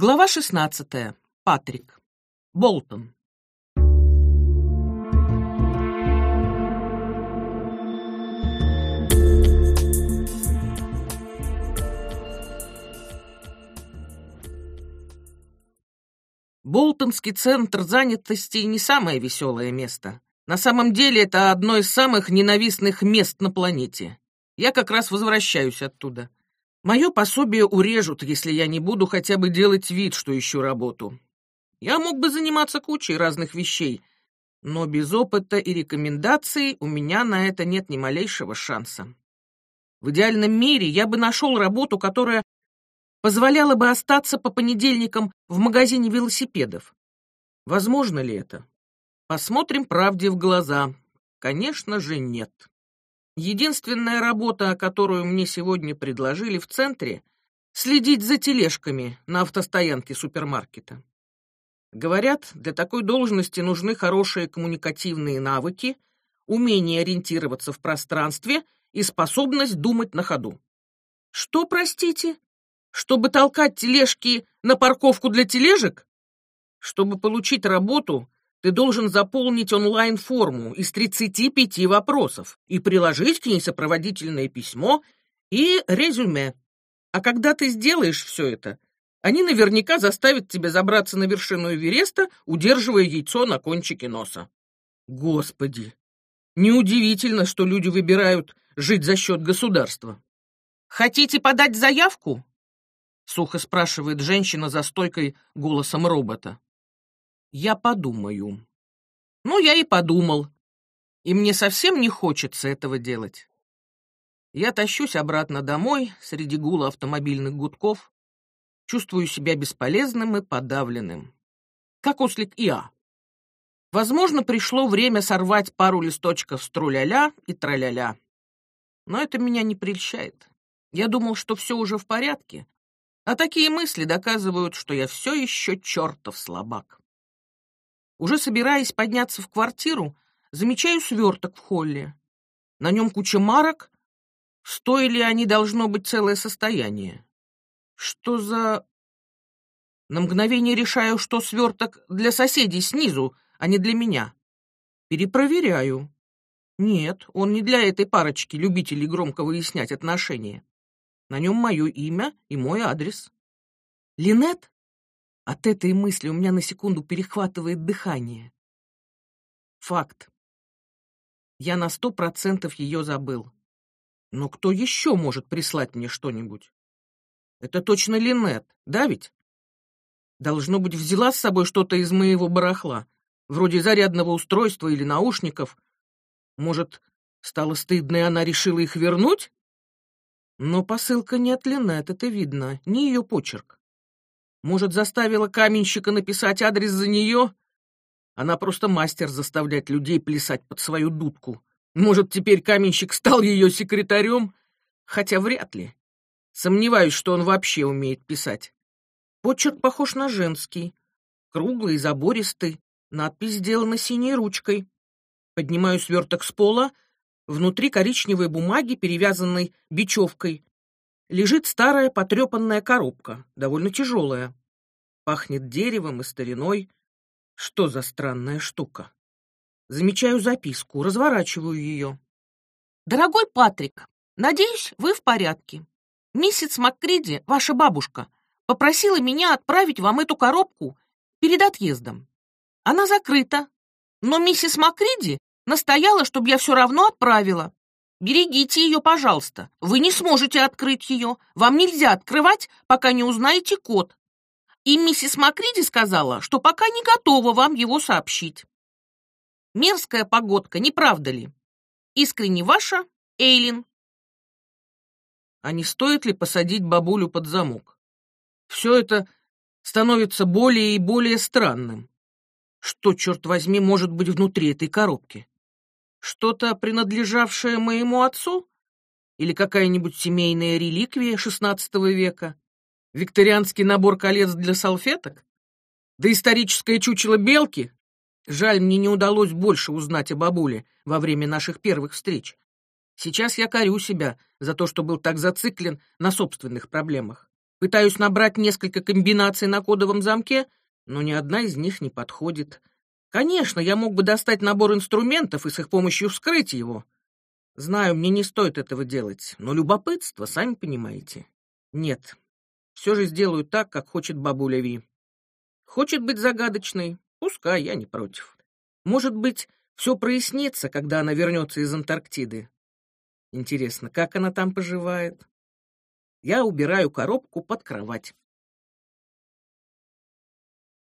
Глава 16. Патрик. Болтон. Болтонский центр занятости не самое веселое место. На самом деле это одно из самых ненавистных мест на планете. Я как раз возвращаюсь оттуда. Мое пособие урежут, если я не буду хотя бы делать вид, что ищу работу. Я мог бы заниматься кучей разных вещей, но без опыта и рекомендаций у меня на это нет ни малейшего шанса. В идеальном мире я бы нашел работу, которая позволяла бы остаться по понедельникам в магазине велосипедов. Возможно ли это? Посмотрим правде в глаза. Конечно же, нет. Единственная работа, которую мне сегодня предложили в центре, следить за тележками на автостоянке супермаркета. Говорят, для такой должности нужны хорошие коммуникативные навыки, умение ориентироваться в пространстве и способность думать на ходу. Что, простите? Чтобы толкать тележки на парковку для тележек? Чтобы получить работу, ты должен заполнить онлайн-форму из 35 вопросов и приложить к ней сопроводительное письмо и резюме. А когда ты сделаешь все это, они наверняка заставят тебя забраться на вершину Эвереста, удерживая яйцо на кончике носа. Господи! Неудивительно, что люди выбирают жить за счет государства. «Хотите подать заявку?» — сухо спрашивает женщина за стойкой голосом робота. Я подумаю. Ну, я и подумал. И мне совсем не хочется этого делать. Я тащусь обратно домой среди гула автомобильных гудков, чувствую себя бесполезным и подавленным. Как ослик Иа. Возможно, пришло время сорвать пару листочков с труляля и траляля. Но это меня не прельщает. Я думал, что все уже в порядке, а такие мысли доказывают, что я все еще чертов слабак. Уже собираясь подняться в квартиру, замечаю сверток в холле. На нем куча марок. Стоили они, должно быть, целое состояние. Что за... На мгновение решаю, что сверток для соседей снизу, а не для меня. Перепроверяю. Нет, он не для этой парочки любителей громко выяснять отношения. На нем мое имя и мой адрес. Линет? От этой мысли у меня на секунду перехватывает дыхание. Факт. Я на сто процентов ее забыл. Но кто еще может прислать мне что-нибудь? Это точно Линет, да ведь? Должно быть, взяла с собой что-то из моего барахла, вроде зарядного устройства или наушников. Может, стало стыдно, и она решила их вернуть? Но посылка не от Линет, это видно, не ее почерк. Может, заставила каменщика написать адрес за нее? Она просто мастер заставлять людей плясать под свою дудку. Может, теперь каменщик стал ее секретарем? Хотя вряд ли. Сомневаюсь, что он вообще умеет писать. Почерк похож на женский. Круглый, забористый. Надпись сделана синей ручкой. Поднимаю сверток с пола. Внутри коричневой бумаги, перевязанной бечевкой, лежит старая потрепанная коробка, довольно тяжелая. Пахнет деревом и стариной. Что за странная штука? Замечаю записку, разворачиваю ее. «Дорогой Патрик, надеюсь, вы в порядке. Миссис Маккриди, ваша бабушка, попросила меня отправить вам эту коробку перед отъездом. Она закрыта, но миссис Маккриди настояла, чтобы я все равно отправила. Берегите ее, пожалуйста. Вы не сможете открыть ее. Вам нельзя открывать, пока не узнаете код. И миссис Макриди сказала, что пока не готова вам его сообщить. Мерзкая погодка, не правда ли? Искренне ваша, Эйлин. А не стоит ли посадить бабулю под замок? Все это становится более и более странным. Что, черт возьми, может быть внутри этой коробки? Что-то, принадлежавшее моему отцу? Или какая-нибудь семейная реликвия XVI века? Викторианский набор колец для салфеток? Да историческое чучело белки? Жаль, мне не удалось больше узнать о бабуле во время наших первых встреч. Сейчас я корю себя за то, что был так зациклен на собственных проблемах. Пытаюсь набрать несколько комбинаций на кодовом замке, но ни одна из них не подходит. Конечно, я мог бы достать набор инструментов и с их помощью вскрыть его. Знаю, мне не стоит этого делать, но любопытство, сами понимаете. Нет, все же сделаю так, как хочет бабуля Ви. Хочет быть загадочной, пускай, я не против. Может быть, все прояснится, когда она вернется из Антарктиды. Интересно, как она там поживает? Я убираю коробку под кровать.